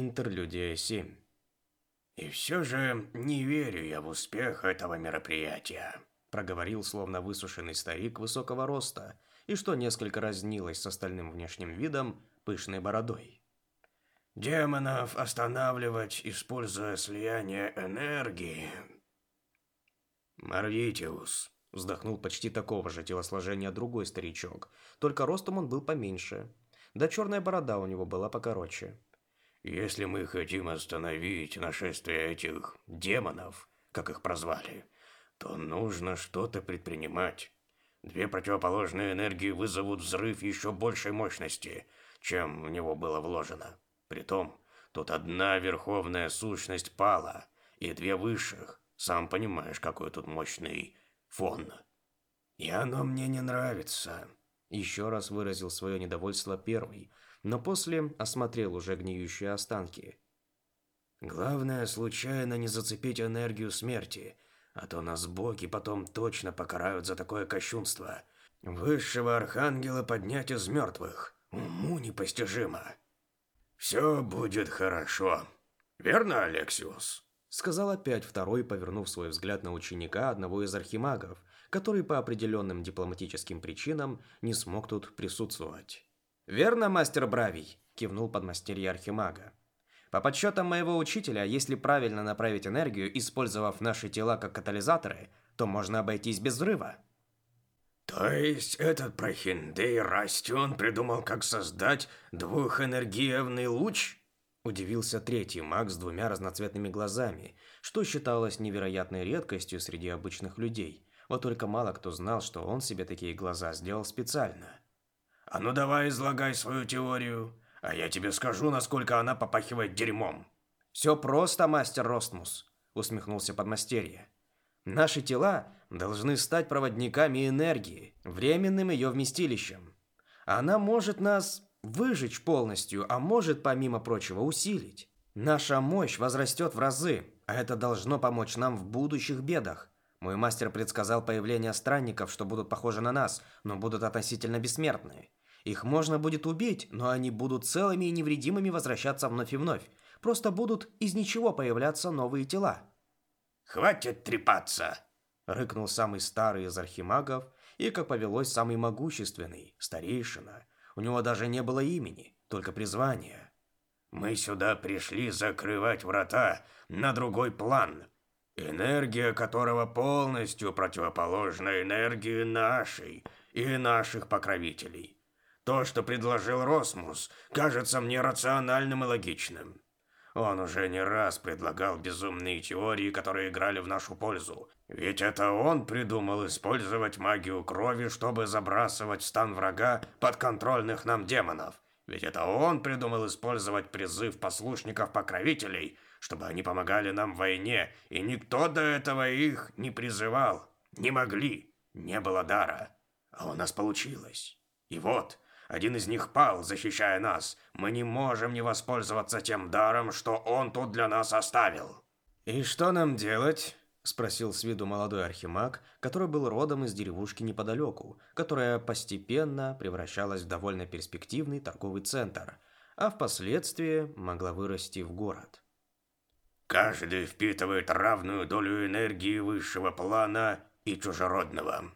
Интерлюдия 7. «И все же не верю я в успех этого мероприятия», проговорил словно высушенный старик высокого роста и что несколько разнилось с остальным внешним видом пышной бородой. «Демонов останавливать, используя слияние энергии...» «Марвитиус», вздохнул почти такого же телосложения другой старичок, только ростом он был поменьше, да черная борода у него была покороче. Если мы хотим остановить нашествие этих демонов, как их прозвали, то нужно что-то предпринимать. Две противоположные энергии вызовут взрыв еще большей мощности, чем в него было вложено. Притом, тут одна верховная сущность пала, и две высших. Сам понимаешь, какой тут мощный фон. И оно мне не нравится. Еще раз выразил свое недовольство первый, но после осмотрел уже гниющие останки. Главное, случайно не зацепить энергию смерти, а то нас боги потом точно покарают за такое кощунство. Высшего архангела поднять из мертвых. Уму непостижимо. Все будет хорошо. Верно, Алексиус? Сказал опять второй, повернув свой взгляд на ученика одного из архимагов, который по определенным дипломатическим причинам не смог тут присутствовать. «Верно, мастер Бравий», – кивнул подмастерье Архимага. «По подсчетам моего учителя, если правильно направить энергию, использовав наши тела как катализаторы, то можно обойтись без взрыва». «То есть этот прохиндей Растион придумал, как создать двухэнергиевный луч?» Удивился третий маг с двумя разноцветными глазами, что считалось невероятной редкостью среди обычных людей. Вот только мало кто знал, что он себе такие глаза сделал специально. А ну давай излагай свою теорию, а я тебе скажу, насколько она попахивает дерьмом. Все просто, мастер Ростмус, усмехнулся подмастерье. Наши тела должны стать проводниками энергии, временным ее вместилищем. Она может нас выжечь полностью, а может, помимо прочего, усилить. Наша мощь возрастет в разы, а это должно помочь нам в будущих бедах. Мой мастер предсказал появление странников, что будут похожи на нас, но будут относительно бессмертные. Их можно будет убить, но они будут целыми и невредимыми возвращаться вновь и вновь. Просто будут из ничего появляться новые тела. «Хватит трепаться!» – рыкнул самый старый из архимагов, и, как повелось, самый могущественный, старейшина. У него даже не было имени, только призвание. «Мы сюда пришли закрывать врата на другой план, энергия которого полностью противоположна энергии нашей и наших покровителей. То, что предложил Росмус, кажется мне рациональным и логичным. Он уже не раз предлагал безумные теории, которые играли в нашу пользу. Ведь это он придумал использовать магию крови, чтобы забрасывать стан врага подконтрольных нам демонов. Ведь это он придумал использовать призыв послушников-покровителей, чтобы они помогали нам в войне, и никто до этого их не призывал. Не могли, не было дара. А у нас получилось. И вот, один из них пал, защищая нас. Мы не можем не воспользоваться тем даром, что он тут для нас оставил. И что нам делать? спросил с виду молодой архимаг, который был родом из деревушки неподалеку, которая постепенно превращалась в довольно перспективный торговый центр, а впоследствии могла вырасти в город. Каждый впитывает равную долю энергии высшего плана и чужеродного.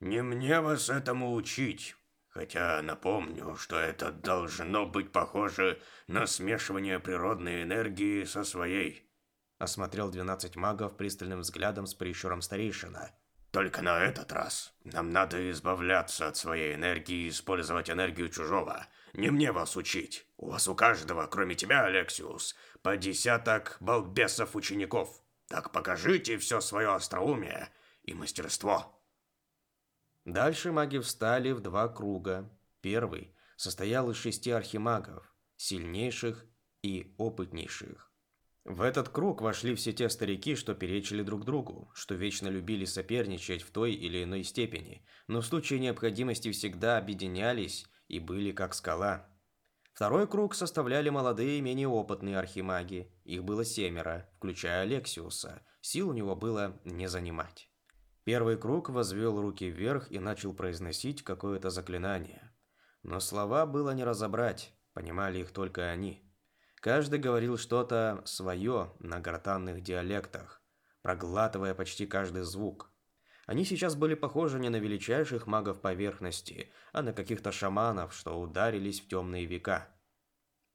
Не мне вас этому учить. Хотя напомню, что это должно быть похоже на смешивание природной энергии со своей. Осмотрел 12 магов пристальным взглядом с прищуром старейшина. Только на этот раз нам надо избавляться от своей энергии и использовать энергию чужого. Не мне вас учить. У вас у каждого, кроме тебя, Алексиус, по десяток балбесов учеников. Так покажите все свое остроумие и мастерство. Дальше маги встали в два круга. Первый состоял из шести архимагов, сильнейших и опытнейших. В этот круг вошли все те старики, что перечили друг другу, что вечно любили соперничать в той или иной степени, но в случае необходимости всегда объединялись и были как скала. Второй круг составляли молодые менее опытные архимаги. Их было семеро, включая Алексиуса. Сил у него было не занимать. Первый круг возвел руки вверх и начал произносить какое-то заклинание. Но слова было не разобрать, понимали их только они. Каждый говорил что-то свое на гортанных диалектах, проглатывая почти каждый звук. Они сейчас были похожи не на величайших магов поверхности, а на каких-то шаманов, что ударились в темные века.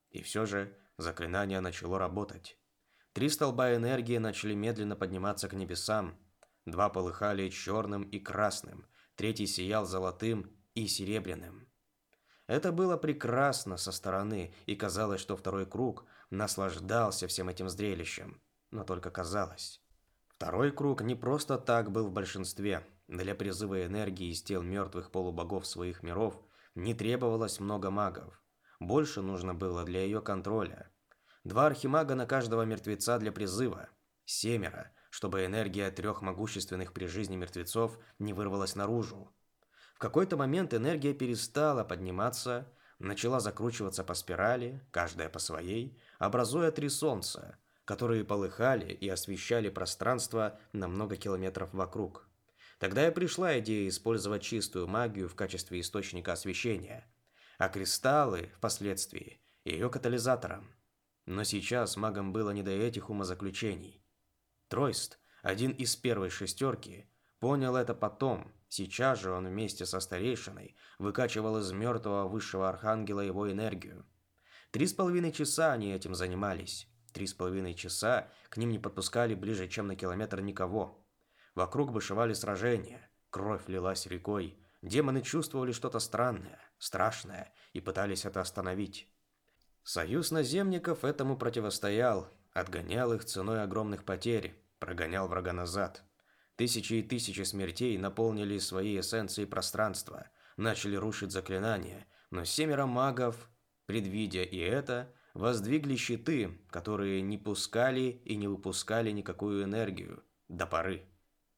И все же заклинание начало работать. Три столба энергии начали медленно подниматься к небесам. Два полыхали черным и красным, третий сиял золотым и серебряным. Это было прекрасно со стороны, и казалось, что второй круг наслаждался всем этим зрелищем. Но только казалось. Второй круг не просто так был в большинстве. Для призыва энергии из тел мертвых полубогов своих миров не требовалось много магов. Больше нужно было для ее контроля. Два архимага на каждого мертвеца для призыва. Семеро, чтобы энергия трех могущественных при жизни мертвецов не вырвалась наружу. В какой-то момент энергия перестала подниматься, начала закручиваться по спирали, каждая по своей, образуя три солнца, которые полыхали и освещали пространство на много километров вокруг. Тогда и пришла идея использовать чистую магию в качестве источника освещения, а кристаллы впоследствии ее катализатором. Но сейчас магам было не до этих умозаключений. Тройст, один из первой шестерки, понял это потом. Сейчас же он вместе со старейшиной выкачивал из мертвого высшего архангела его энергию. Три с половиной часа они этим занимались. Три с половиной часа к ним не подпускали ближе, чем на километр никого. Вокруг бушевали сражения, кровь лилась рекой. Демоны чувствовали что-то странное, страшное и пытались это остановить. Союз наземников этому противостоял, отгонял их ценой огромных потерь, прогонял врага назад. Тысячи и тысячи смертей наполнили своей эссенцией пространство, начали рушить заклинания, но семеро магов, предвидя и это, воздвигли щиты, которые не пускали и не выпускали никакую энергию до поры.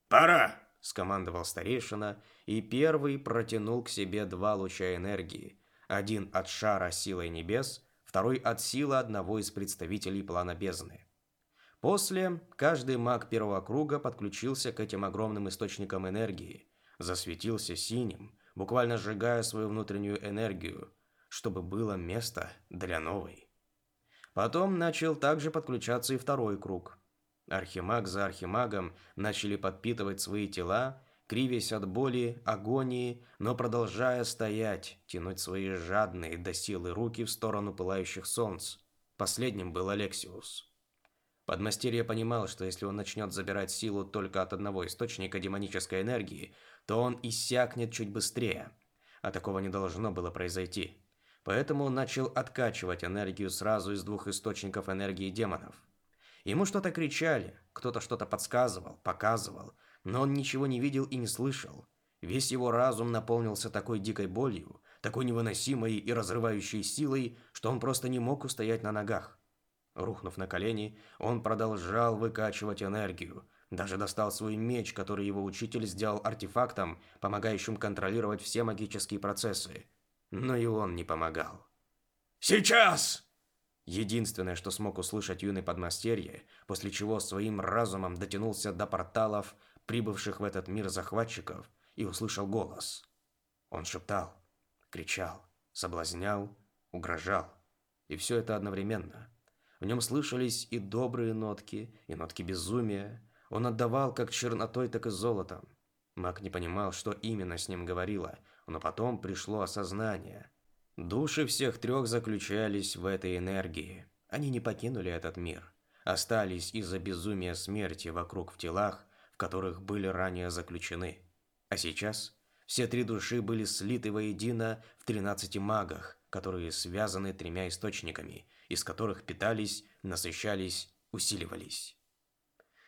«Пора!» – скомандовал старейшина, и первый протянул к себе два луча энергии. Один от шара силой небес, второй от силы одного из представителей плана бездны. После каждый маг первого круга подключился к этим огромным источникам энергии, засветился синим, буквально сжигая свою внутреннюю энергию, чтобы было место для новой. Потом начал также подключаться и второй круг. Архимаг за архимагом начали подпитывать свои тела, кривясь от боли, агонии, но продолжая стоять, тянуть свои жадные до силы руки в сторону пылающих солнц. Последним был Алексиус. Подмастерье понимал, что если он начнет забирать силу только от одного источника демонической энергии, то он иссякнет чуть быстрее. А такого не должно было произойти. Поэтому он начал откачивать энергию сразу из двух источников энергии демонов. Ему что-то кричали, кто-то что-то подсказывал, показывал, но он ничего не видел и не слышал. Весь его разум наполнился такой дикой болью, такой невыносимой и разрывающей силой, что он просто не мог устоять на ногах. Рухнув на колени, он продолжал выкачивать энергию, даже достал свой меч, который его учитель сделал артефактом, помогающим контролировать все магические процессы но и он не помогал. «Сейчас!» Единственное, что смог услышать юный подмастерье, после чего своим разумом дотянулся до порталов, прибывших в этот мир захватчиков, и услышал голос. Он шептал, кричал, соблазнял, угрожал. И все это одновременно. В нем слышались и добрые нотки, и нотки безумия. Он отдавал как чернотой, так и золотом. Маг не понимал, что именно с ним говорила, но потом пришло осознание. Души всех трех заключались в этой энергии. Они не покинули этот мир. Остались из-за безумия смерти вокруг в телах, в которых были ранее заключены. А сейчас все три души были слиты воедино в тринадцати магах, которые связаны тремя источниками, из которых питались, насыщались, усиливались.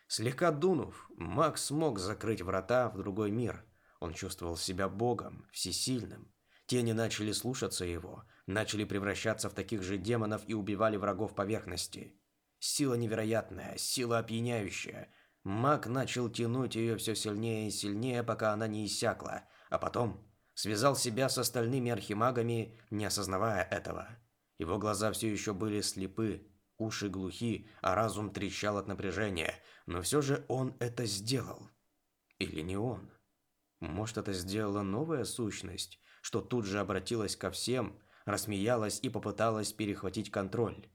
Слегка дунув, маг смог закрыть врата в другой мир – он чувствовал себя богом, всесильным. Тени начали слушаться его, начали превращаться в таких же демонов и убивали врагов поверхности. Сила невероятная, сила опьяняющая. Маг начал тянуть ее все сильнее и сильнее, пока она не иссякла, а потом связал себя с остальными архимагами, не осознавая этого. Его глаза все еще были слепы, уши глухи, а разум трещал от напряжения, но все же он это сделал. Или не он? Может, это сделала новая сущность, что тут же обратилась ко всем, рассмеялась и попыталась перехватить контроль.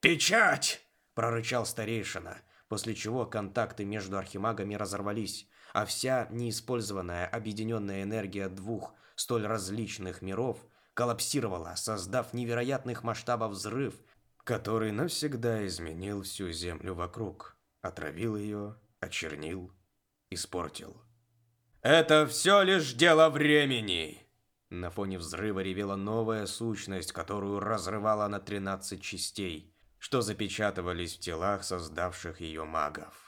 «Печать!» – прорычал старейшина, после чего контакты между архимагами разорвались, а вся неиспользованная объединенная энергия двух столь различных миров коллапсировала, создав невероятных масштабов взрыв, который навсегда изменил всю землю вокруг, отравил ее, очернил, испортил. «Это все лишь дело времени!» На фоне взрыва ревела новая сущность, которую разрывала на 13 частей, что запечатывались в телах создавших ее магов.